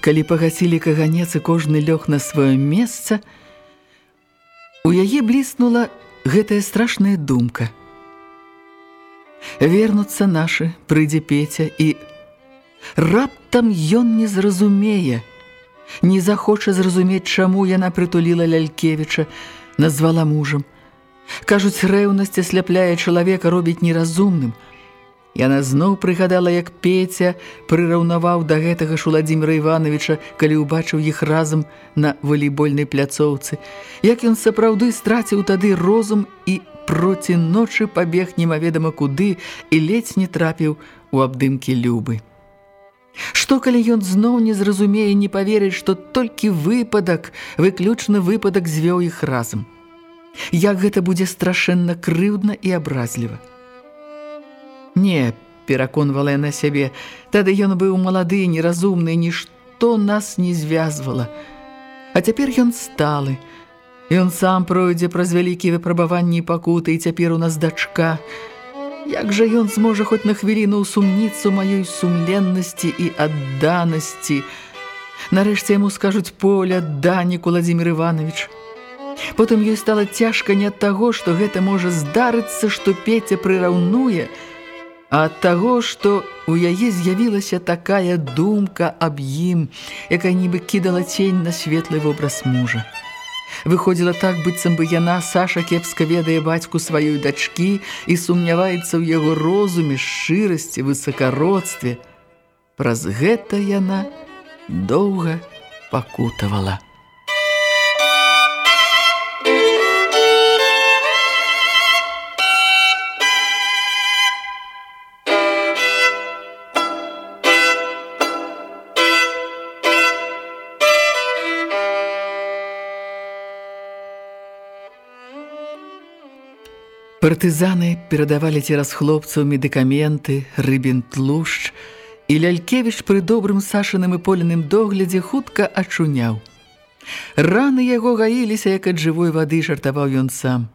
Калі пагасілі каганец і кожны лёг на сваё месца, у яе бліснула гэтая страшная думка. Вернуцца нашы, прыйдзе Пеця і раптам ён не зразумее, не захоча зразумець, чаму яна прытуліла Лялькевіча, назвала мужам. Кажуць, рэўнасць асляпляе чалавека робіць неразумным – Яна зноў прыгадала, як Пеця прыраўнаваў да гэтага ж Уладзіміра Івановича, калі ўбачыў іх разам на валейбольнай пляцоўцы. Як ён сапраўды страціў тады розум і проці ночы пабег немаведама куды і ледзь не трапіў у абдымкі любы. Што калі ён зноў не зразумее не паверыць, што толькі выпадак, выключны выпадак звёў іх разам. Як гэта будзе страшэнна крыўдна і абразліва. Не, пераконвала на сябе, тады ён быў малады, неразумны, нішто нас не звязвала. А цяпер ён сталы. Ён сам пройдзе праз вялікія выпрабаванні пакуты, і цяпер у нас дачка. Як жа ён зможа хоць на хвіліну сумніцу маёй сумленнасці і адданасці? Нарэшце яму скажуць поля Данік Уладзімир Іванович. Потым ёй стала цяжка не ад таго, што гэта можа здарыцца, што Петя прыраўнуе, а ад таго, што у яе з'явілася такая думка аб ім, якая нібы кідала цень на светлы вобраз мужа. Выходзіла так, быццам бы яна, Саша кепска ведае бацьку сваёй дачкі і сумняваецца ў яго розуме, шчырасці, высакародстве. Праз гэта яна доўга пакутавала. Партызаны перадавалі цераз хлопцаў медыкаменты, рыбін тлушч, і Лялькевіч пры добрым сашаным і поленым доглядзе хутка ачуняў. Раны яго гаіліся, як ад жывой вады жартаваў ён сам.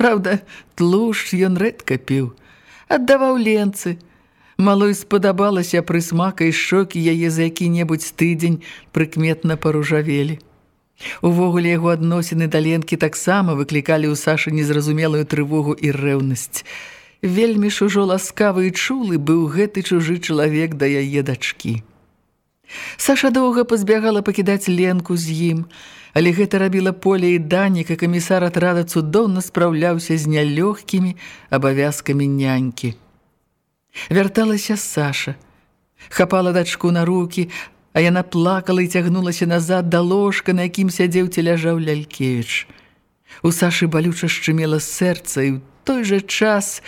Праўда, тлушч ён рэдка піў, аддаваў ленцы. Малой спадабалася прысмака і шокі яе за які-небудзь тыдзень прыкметна паружавелі. Увогуле яго адносіны да Ленкі таксама выклікалі ў Сашы незразумелую трывогу і рэўнасць. Вельмі ж ужо ласкавы і чулы быў гэты чужы чалавек да яе дачкі. Саша доўга пазбягала пакідаць Ленку з ім, але гэта рабіла поле і Данік, і камісар атрада цудоўна спраўляўся з нялёгкімі абавязкамі нянькі. Вярталася Саша, хапала дачку на рукі, а яна плакала і цягнулася назад да ложка, на якім сядзеў ці ляжаў Лялькевіч. У Сашы балюча шчымела сэрца, і ў той жа час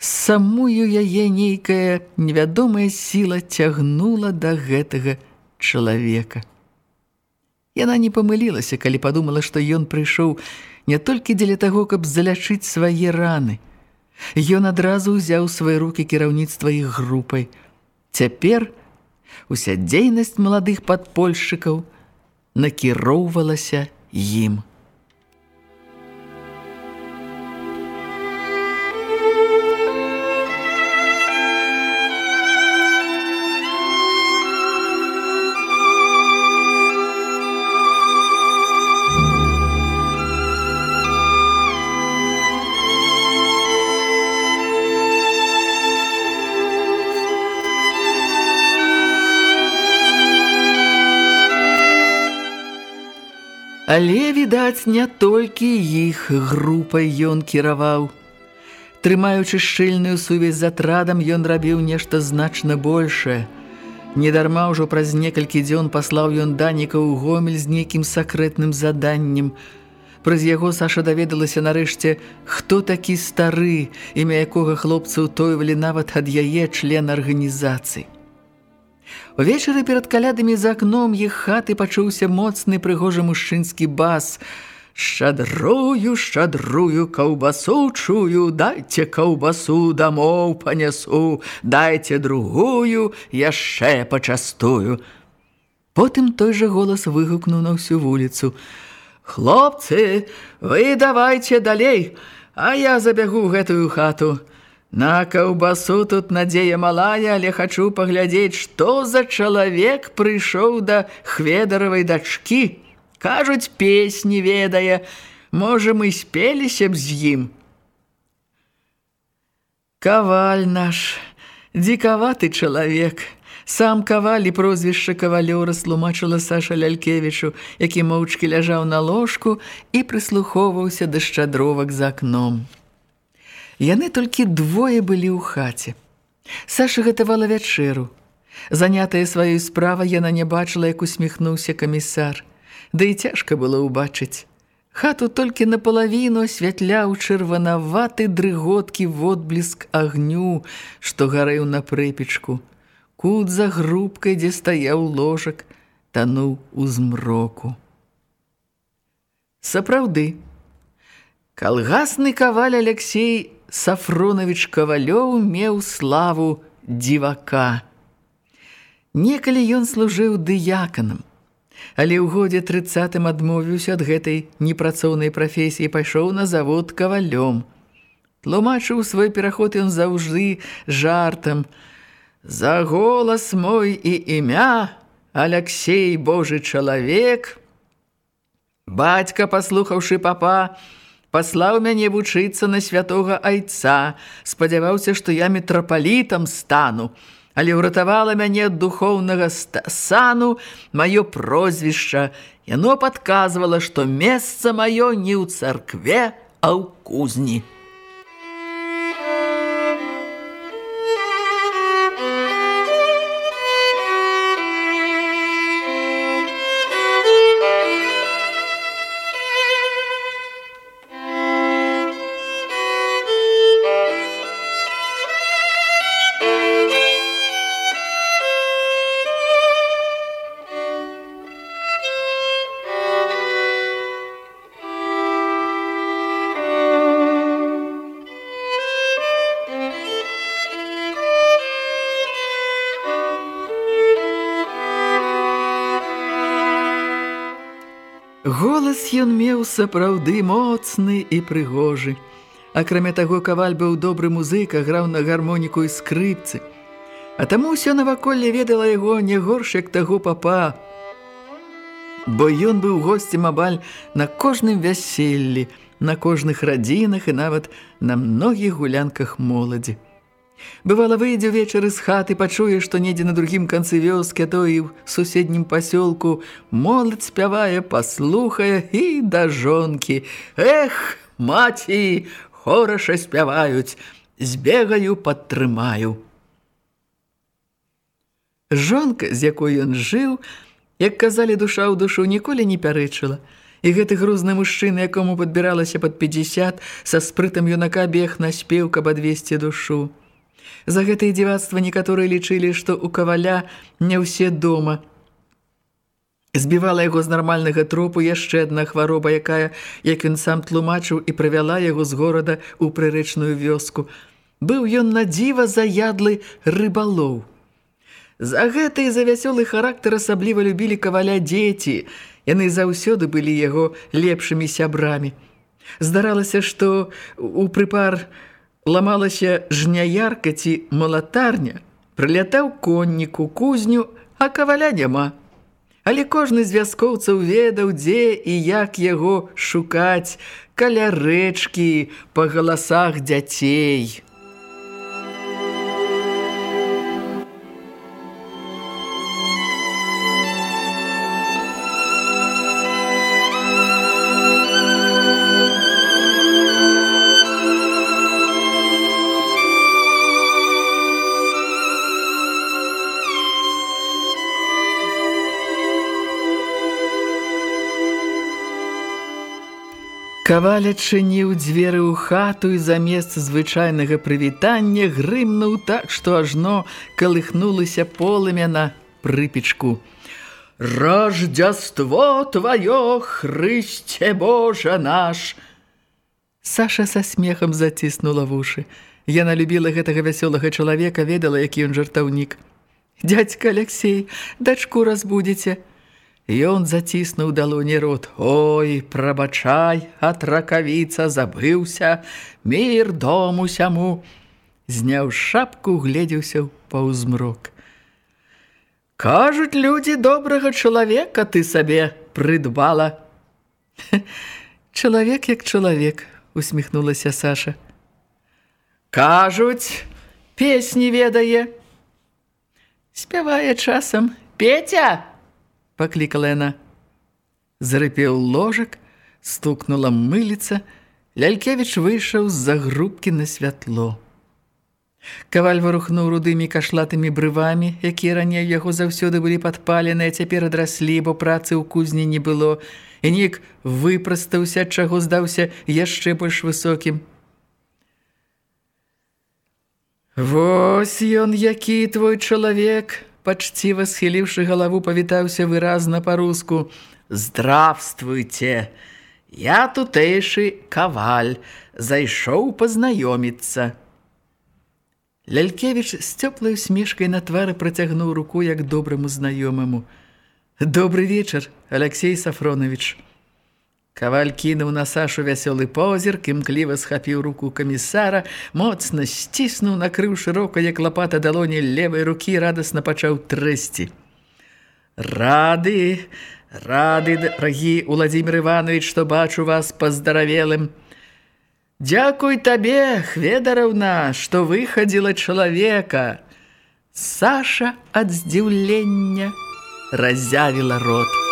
самую яе нейкая невядомая сіла цягнула да гэтага чалавека. Яна не памылілася, калі падумала, што ён прыйшоў не толькі дзеля таго, каб залячыць свае раны. Ён адразу ўзяў свае рукі кіраўніцтва іх групай. Цяпер, уся дзейнасць маладых падпольшчыкаў накіроўвалася ім. Але, відаць, не толькі іх групай ён кіраваў. Трымаючы шчыльную сувязь з атрадам, ён рабіў нешта значна большае. Недарма ўжо праз некалькі дзён паслаў ён даніка ў гомель з нейкім сакрэтным заданнем. Праз яго Саша даведалася нарэшце, хто такі стары, імя якога хлопцы ўтойвалі нават ад яе член арганізацыі. Увечары перад калядамі за акном іх хаты пачуўся моцны прыгожы мужчынскі бас. «Шадрую, шадрую, каўбасу чую, дайце каўбасу дамоў панясу, дайце другую, яшчэ пачастую». Потым той жа голас выгукнуў на ўсю вуліцу. «Хлопцы, вы давайце далей, а я забягу гэтую хату». На каўбасу тут надзея малая, але хачу паглядзець, што за чалавек прыйшоў да хведаравай дачкі. Кажуць, песні ведае, можа, мы спеліся б з ім. Каваль наш, дзікаваты чалавек. Сам каваль і прозвішча кавалёра слумачыла Саша Лялькевічу, які моўчкі ляжаў на ложку і прыслухоўваўся да шчадровак за акном. Яны толькі двое былі ў хаце. Саша гатавала вячэру. Занятая сваёй справа, яна не бачыла, як усміхнуўся камісар. Да і цяжка было ўбачыць. Хату толькі напалавіну асвятляў чырванаваты дрыготкі водбліск агню, што гарэў на прыпечку. Кут за грубкай, дзе стаяў ложак, тануў у змроку. Сапраўды, калгасны каваль Алексей Сафронович Кавалёў меў славу дзівака. Некалі ён служыў дыяканам, але ў годзе трыццатым адмовіўся ад гэтай непрацоўнай прафесіі пайшоў на завод кавалём. Тлумачыў свой пераход ён заўжды жартам. «За голас мой і імя, Алексей Божы чалавек!» Бацька, паслухаўшы папа, паслаў мяне вучыцца на святога айца, спадзяваўся, што я метрапалітам стану, але ўратавала мяне ад духоўнага сану маё прозвішча. Яно падказвала, што месца маё не ў царкве, а ў кузні. Голас ён меў сапраўды моцны і прыгожы. Акрамя таго, каваль быў добры музыка, граў на гармоніку і скрыпцы. А таму ўсё наваколле ведала яго не горш, як таго папа. Бо ён быў госцем абаль на кожным вяселлі, на кожных радзінах і нават на многіх гулянках моладзі. Бывала, выйдзе ўвечары з хаты, пачуе, што недзе на другім канцы вёскі, а то і ў суседнім пасёлку моладзь спявае, паслухае і да жонкі. Эх, маці, хораша спяваюць, збегаю, падтрымаю. Жонка, з якой ён жыў, як казалі, душа ў душу ніколі не пярэчыла. І гэты грузны мужчына, якому падбіралася пад 50, са спрытам юнака бег на спеў, каб адвесці душу. За гэтае дзівацтва некаторыя лічылі, што ў каваля не ўсе дома. Збівала яго з нармальнага тропу яшчэ адна хвароба, якая, як ён сам тлумачыў і правяла яго з горада ў прырэчную вёску. Быў ён на дзіва заядлы рыбалоў. За гэта і за вясёлы характар асабліва любілі каваля дзеці. Яны заўсёды былі яго лепшымі сябрамі. Здаралася, што у прыпар ламалася жняярка ці малатарня, прылятаў конніку, кузню, а каваля няма. Але кожны з вяскоўцаў ведаў, дзе і як яго шукаць, каля рэчкі, па галасах дзяцей. Каваль адчыніў дзверы ў хату і замест звычайнага прывітання грымнуў так, што ажно калыхнулася полымя на прыпечку. «Рождество твое, Христе Божа наш!» Саша са смехам заціснула вушы. Яна любіла гэтага вясёлага чалавека, ведала, які ён жартаўнік. «Дядька Алексей, дачку разбудзіце!» Ён заціснуў далоні рот. Ой, прабачай, ат ракавіца забыўся, мір дому сяму. Зняў шапку, гледзеўся паўзмрок. Кажуць людзі добрага чалавека ты сабе прыдбала. Чалавек як чалавек, усміхнулася Саша. Кажуць, песні ведае. Спявае часам: Петя! Паклікала яна. Зарыпеў ложак, стукнула мыліца, Лялькевіч выйшаў з-за грубкі на святло. Каваль варухнуў рудымі кашлатымі брывамі, якія раней яго заўсёды былі падпалены, а цяпер адраслі, бо працы ў кузні не было, і нік выпрастаўся, чаго здаўся яшчэ больш высокім. «Вось ён, які твой чалавек!» Пачціва схіліўшы галаву, павітаўся выразна па-руску. «Здравствуйте! Я тутэйшы каваль, зайшоў пазнаёміцца». Лялькевіч з цёплай усмешкай на твары працягнуў руку як добраму знаёмаму. «Добры вечар, Алексей Сафронович!» Каваль кінуў на Сашу вясёлы позірк, імкліва схапіў руку камісара, моцна сціснуў, накрыў шырока, як лапата далоні левай рукі, радасна пачаў трэсці. «Рады, рады, драгі Уладзімир Іванович, што бачу вас паздаравелым. Дзякуй табе, Хведараўна, што выхадзіла чалавека!» Саша ад здзіўлення разявіла рот.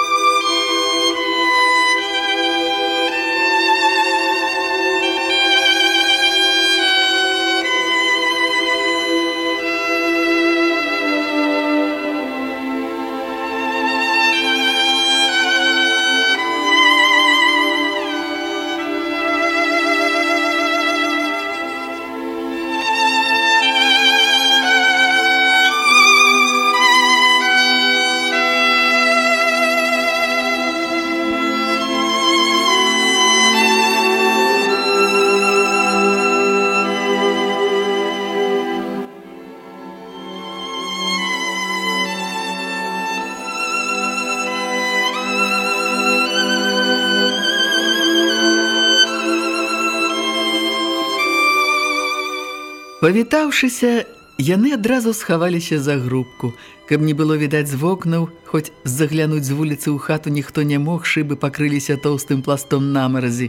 Павітаўшыся, яны адразу схаваліся за грубку. Каб не было відаць з вокнаў, хоць заглянуць з вуліцы ў хату ніхто не мог, шыбы пакрыліся тоўстым пластом намаразі.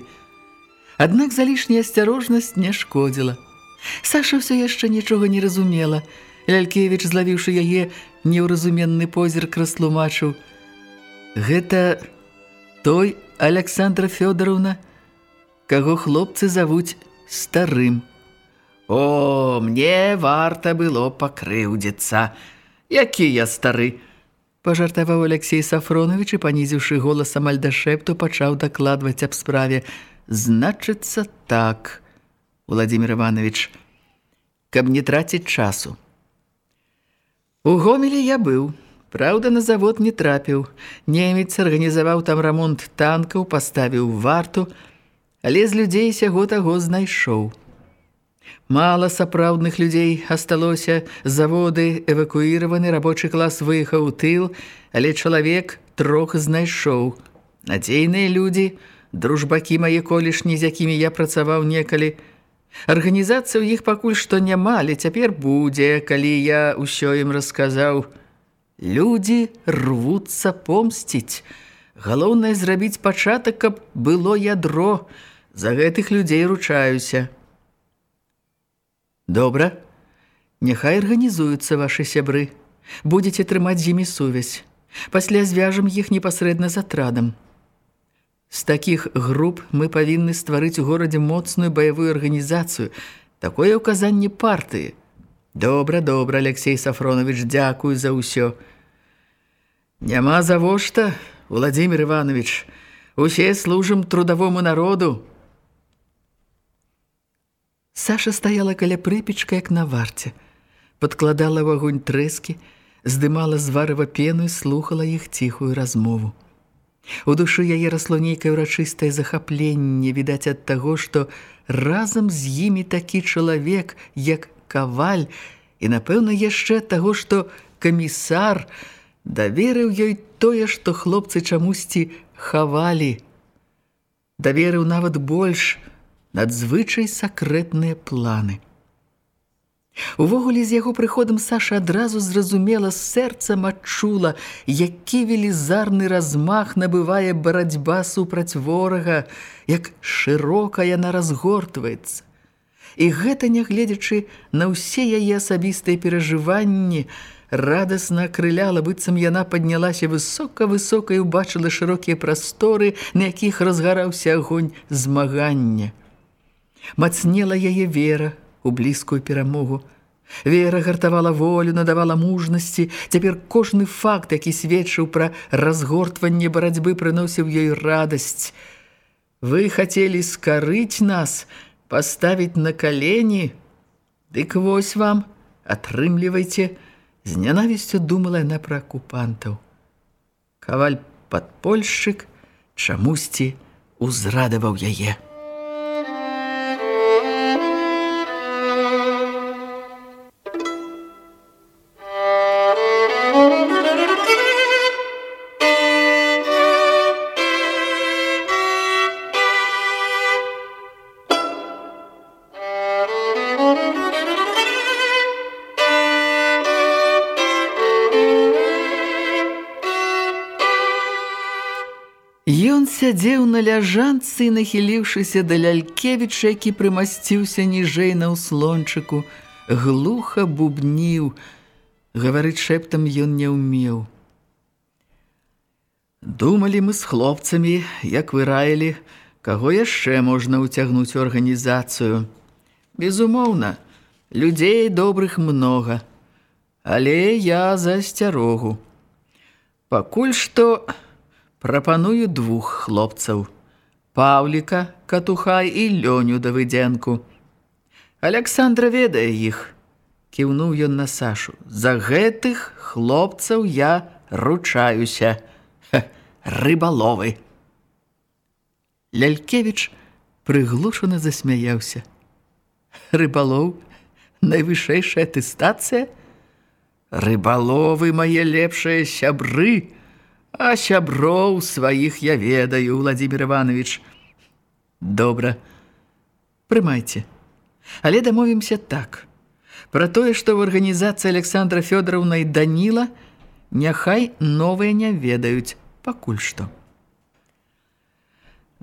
Аднак залішняя асцярожнасць не шкодзіла. Саша ўсё яшчэ нічога не разумела. Лялькевіч, злавіўшы яе неўразуменны позірк, растлумачыў. Гэта той Александра Фёдоровна, каго хлопцы завуць старым. О, мне варта было пакрыўдзіцца. Які я стары? Пажартаваў Алексей Сафронович і, панізіўшы голас амаль да шэпту, пачаў дакладваць аб справе. Значыцца так, Владимир Иванович, каб не траціць часу. У Гомелі я быў. Праўда, на завод не трапіў. Немец арганізаваў там рамонт танкаў, паставіў варту, але з людзей сяго таго знайшоў. Мала сапраўдных людзей асталося, заводы эвакуіраваны, рабочы клас выехаў у тыл, але чалавек трох знайшоў. Надзейныя людзі, дружбакі мае колішні, з якімі я працаваў некалі. Арганізацыя ў іх пакуль што няма, але цяпер будзе, калі я ўсё ім расказаў. Людзі рвуцца помсціць. Галоўнае зрабіць пачатак, каб было ядро. За гэтых людзей ручаюся. Добра. Няхай арганізуюцца вашы сябры. Будзеце трымаць з імі сувязь. Пасля звяжам іх непасрэдна з атрадам. З такіх груп мы павінны стварыць у горадзе моцную баявую арганізацыю. Такое ўказанне партыі. Добра, добра, Алексей Сафронович, дзякую за ўсё. Няма завошта, Владимир Иванович. Усе служым трудовому народу. Саша стаяла каля прыпечка, як на варце. Падкладала ў агонь трэскі, здымала з варыва пену і слухала іх ціхую размову. У душы яе расло нейкае ўрачыстае захапленне, відаць ад таго, што разам з імі такі чалавек, як каваль, і, напэўна, яшчэ таго, што камісар даверыў ёй тое, што хлопцы чамусьці хавалі. Даверыў нават больш надзвычай сакрэтныя планы. Увогуле з яго прыходам Саша адразу зразумела сэрцам адчула, які велізарны размах набывае барацьба супраць ворага, як шырока яна разгортваецца. І гэта, нягледзячы на ўсе яе асабістыя перажыванні, радасна акрыляла, быццам яна паднялася высока-высока і ўбачыла шырокія прасторы, на якіх разгараўся агонь змагання. Мацнела яе вера у блізкую перамогу. Вера гартавала волю, надавала мужнасці. Цяпер кожны факт, які сведчыў пра разгортванне барацьбы, прыносіў ёй радасць. Вы хацелі скарыць нас, паставіць на калені? Дык вось вам, атрымлівайце, З нянавісцю думала яна пра акупантаў. Каваль падпольшчык чамусьці узрадаваў яе. Сядзеў на ляжанцы, нахіліўшыся да лялькевіча, які прымасціўся ніжэй на ўслончыку, глуха бубніў, гаварыць шэптам ён не ўмеў. Думалі мы з хлопцамі, як вы раілі, каго яшчэ можна ўцягнуць у арганізацыю. Безумоўна, людзей добрых многа, але я за асцярогу. Пакуль што... Прапаную двух хлопцаў: Паўліка, катухай і лёню давыдзенку. Александра ведае іх, кіўнуў ён на Сашу. За гэтых хлопцаў я ручаюся. Ха, рыбаловы. Лялькевіч прыглушана засмяяўся. Рыбалоў, найвышэйшая атэстацыя? Рыбаловы мае лепшыя сябры, А сяброў сваіх я ведаю, Владимир Иванович. Добра, прымайце. Але дамовімся так. Пра тое, што ў арганізацыі Александра Фёдоровна і Даніла няхай новыя не ведаюць пакуль што.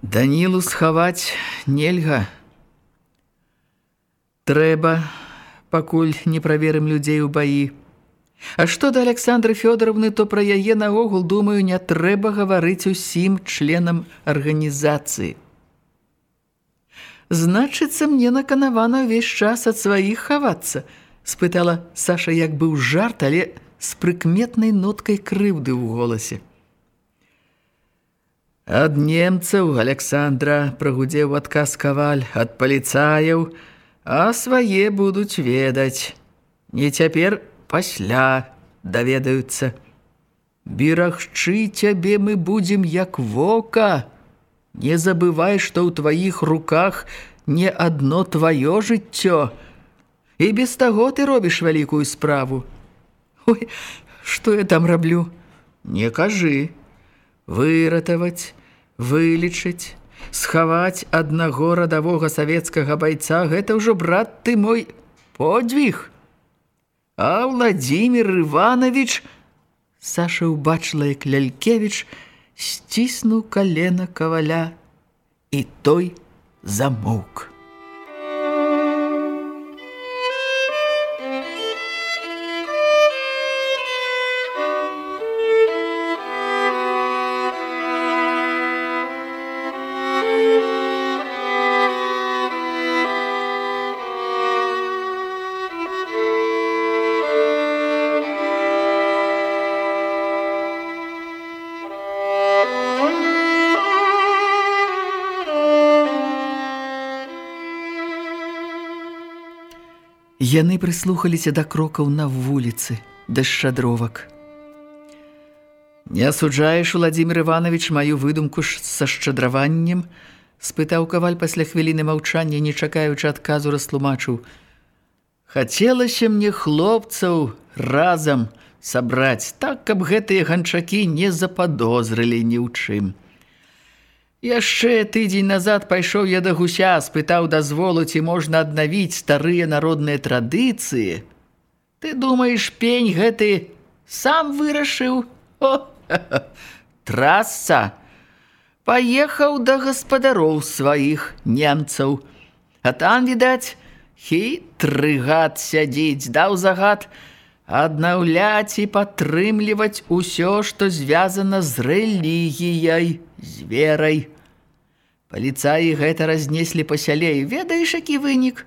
Данілу схаваць нельга. Трэба, пакуль не праверым людзей у баі, А што да Александры Фёдоровны, то пра яе наогул, думаю, не трэба гаварыць усім членам арганізацыі. Значыцца, мне наканавана ўвесь час ад сваіх хавацца, спытала Саша, як быў жарт, але з прыкметнай ноткай крыўды ў голасе. Ад немцаў Александра прагудзеў адказ каваль ад паліцаяў, а свае будуць ведаць. Не цяпер пасля даведаюцца. Берагчы цябе мы будзем як вока. Не забывай, што ў тваіх руках не адно тваё жыццё. І без таго ты робіш вялікую справу. Ой, што я там раблю? Не кажы. Выратаваць, вылічыць, схаваць аднаго радавога савецкага байца гэта ўжо брат ты мой подвіг. А Владимир Иванович, Саша убачила, як Лялькевич сціснуў калена каваля, і той замоўк. Яны прыслухаліся да крокаў на вуліцы, да шчадровак. «Не асуджаеш, Владимир Иванович, маю выдумку ж са шчадраваннем?» спытаў каваль пасля хвіліны маўчання, не чакаючы адказу растлумачыў. «Хацелася мне хлопцаў разам сабраць, так, каб гэтыя ганчакі не западозрылі ні ў чым». Яшчэ тыдзень назад пайшоў я да гуся, спытаў дазволу, ці можна аднавіць старыя народныя традыцыі. Ты думаеш, пень гэты сам вырашыў? О, трасца! Паехаў да гаспадароў сваіх немцаў. А там, відаць, хітры гад сядзіць, даў загад аднаўляць і падтрымліваць усё, што звязана з рэлігіяй з верай. Паліцаі гэта разнеслі па сяле і ведаеш, які вынік.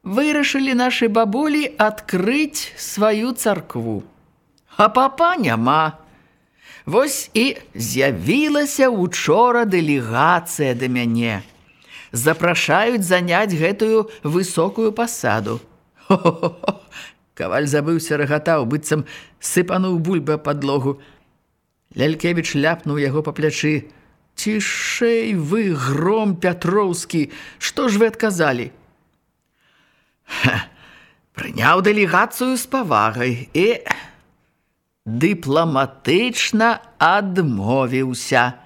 Вырашылі нашы бабулі адкрыць сваю царкву. А папа няма. Вось і з'явілася учора дэлегацыя да мяне. Запрашаюць заняць гэтую высокую пасаду. Хо-хо-хо! Каваль забыўся рагатаў, быццам сыпануў бульба падлогу. Лялькевіч ляпнуў яго па плячы. Цішэй вы, гром Пятроўскі, што ж вы адказалі? Прыняў дэлегацыю з павагай і дыпламатычна адмовіўся.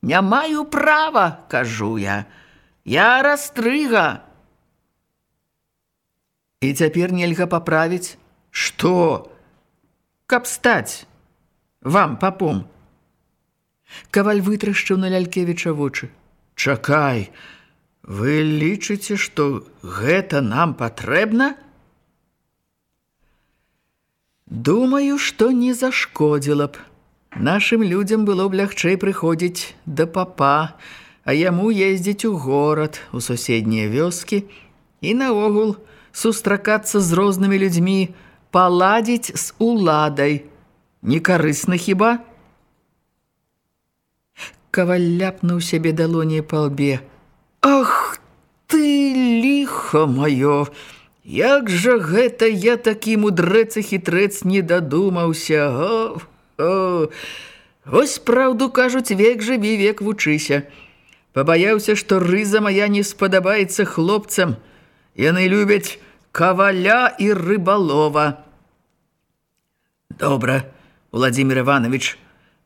Не маю права, кажу я. Я растрыга. І цяпер нельга паправіць, што? Каб стаць вам папом. Каваль вытрашчыў на Лялькевіча вочы. «Чакай, вы лічыце, што гэта нам патрэбна?» «Думаю, што не зашкодзіла б. Нашым людзям было б лягчэй прыходзіць да папа, а яму ездзіць у горад, у суседнія вёскі і наогул сустракацца з рознымі людзьмі, паладзіць з уладай. Некарысна хіба?» Каваль ляпнуў сябе далоні па лбе. Ах ты ліха маё! Як жа гэта я такі мудрэц і хітрэц не дадумаўся. О, о. Вось праўду кажуць, век жыві, век вучыся. Пабаяўся, што рыза мая не спадабаецца хлопцам. Яны любяць каваля і рыбалова. Добра, Владимир Иванович,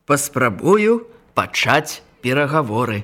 паспрабую, пачаць перагаворы.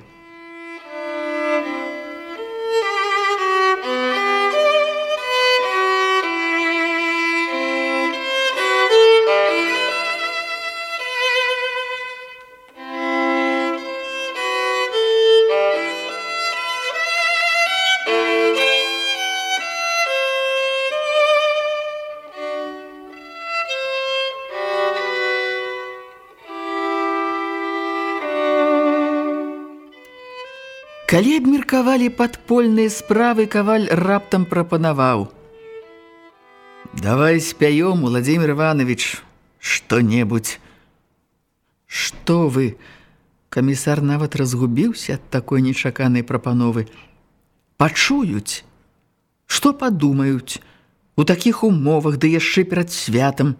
Калі абмеркавалі падпольныя справы, каваль раптам прапанаваў. «Давай спяём, Владимир Иванович, што-небудзь». «Што вы?» Камісар нават разгубіўся ад такой нечаканай прапановы. «Пачуюць? Што падумаюць? У такіх умовах, ды яшчэ перад святам?»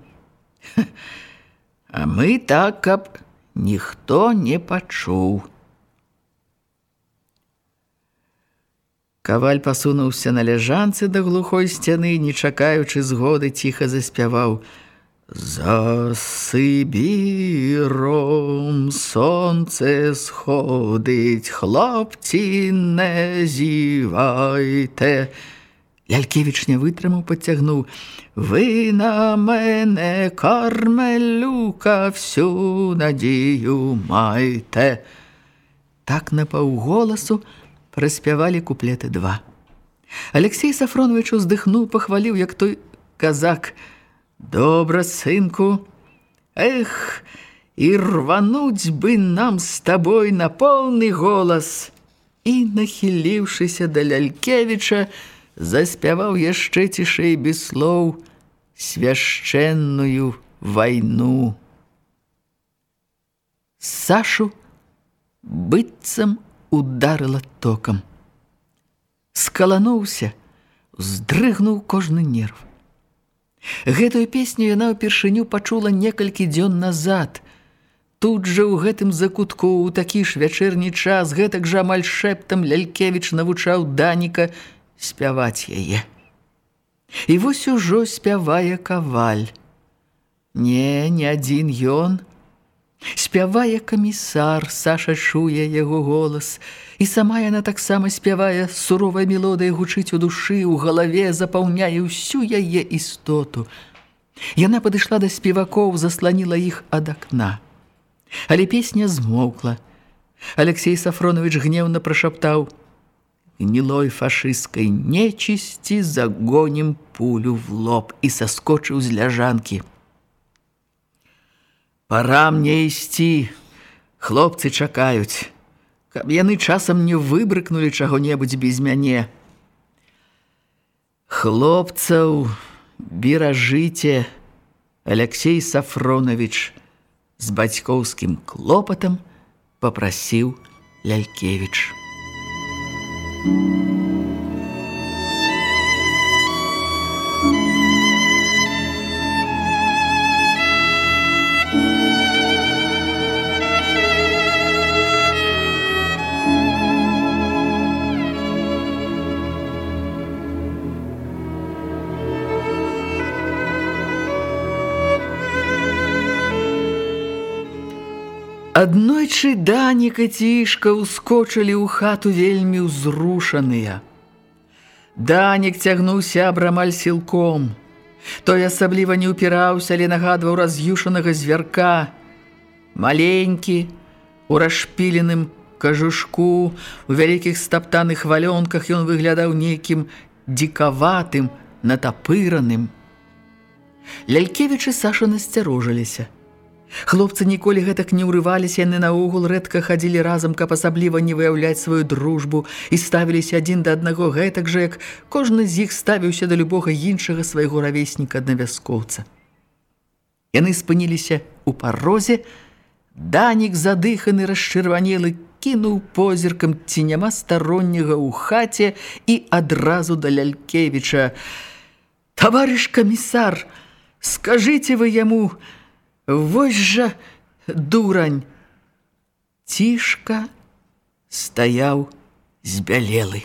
«А мы так, каб ніхто не пачуў». Каваль пасунуўся на ляжанцы да глухой сцяны, не чакаючы згоды ціха заспяваў: За Сыбіром сонце сходыць, хлопці не зівайте. Лялькевіч не вытрымаў, падцягнуў: Вы на мене кармелюка всю надію майте. Так на паўголасу праспявалі куплеты два. Алексей Сафронович уздыхнуў, пахваліў, як той казак: "Добра, сынку. Эх, і рвануць бы нам з табой на поўны голас". І нахіліўшыся да Лялькевіча, заспяваў яшчэ цішэй без слоў свяшчэнную вайну. Сашу быццам ударыла токам. Скалануўся, здрыгнуў кожны нерв. Гэтую песню яна ўпершыню пачула некалькі дзён назад. Тут жа ў гэтым закутку ў такі ж вячэрні час гэтак жа амаль шэптам Лялькевіч навучаў Даніка спяваць яе. І вось ужо спявае каваль. Не, не адзін ён. Спявае камісар, Саша чуе яго голас. І сама яна таксама спявае, суровая мелодыя гучыць у душы, у галаве запаўняе ўсю яе істоту. Яна падышла да спевакоў, засланіла іх ад акна. Але песня змоўкла. Алексей Сафронович гневна прашаптаў: гнілой фашысцкай нечисці загонім пулю в лоб і саскочыў з ляжанкі. Пора мне ісці, хлопцы чакаюць, каб яны часам не выбрыкнулі чаго-небудзь без мяне. Хлопцаў, беражыце, Алексей Сафронович з бацькоўскім клопатам попрасіў Лялькевич. Аднойчы Данік і цішка ўскочылі ў хату вельмі ўзрушаныя. Данік цягнуў сябра амаль сілком. Той асабліва не ўпіраўся, але нагадваў раз'юшанага звярка. Маленькі, у расшпіленым кажушку, у вялікіх стаптаных валёнках ён выглядаў нейкім дзікаватым, натапыраным. Лялькевічы Саша насцярожыліся. Хлопцы ніколі гэтак не ўрываліся, яны наогул рэдка хадзілі разам, каб асабліва не выяўляць сваю дружбу і ставіліся адзін да аднаго гэтак жа, як кожны з іх ставіўся да любога іншага свайго равесніка аднавяскоўца. Яны спыніліся ў парозе, Данік задыханы расчырванелы кінуў позіркам ці няма старонняга ў хаце і адразу да Лялькевіча: «Таварыш камісар, скажыце вы яму, Вось жа дурань. Цішка стаяў збялелы.